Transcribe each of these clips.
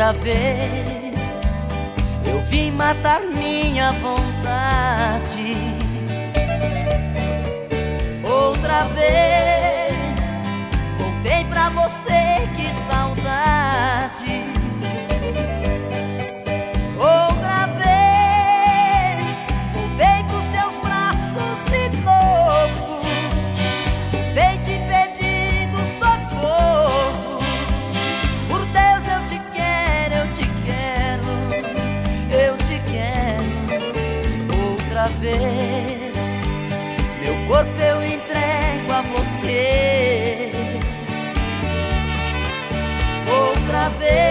Outra vez eu vim matar minha vontade. Outra vez voltei pra você, vez. Meu corpo eu entrego a você. Outra vez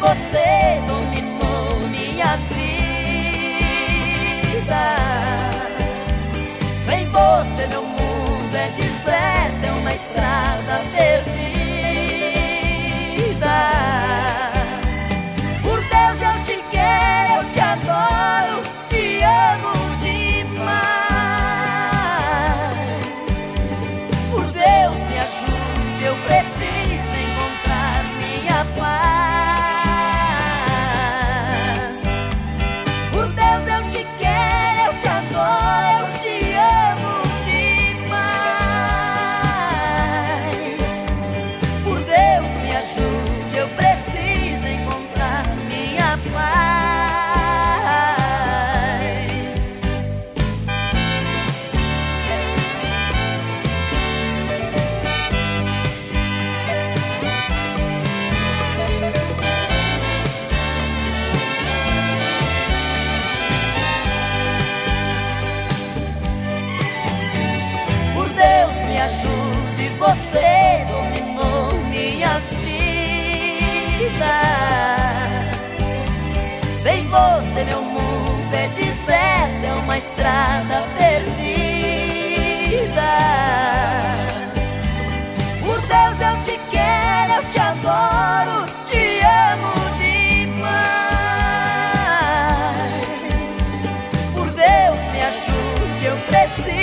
você dominou minha vida. Sem você meu mundo é deserto, é uma estrada perdida. Estrada perdida. Por Deus, eu te quero, eu te adoro, te amo demais. Por Deus, me ajude, eu preciso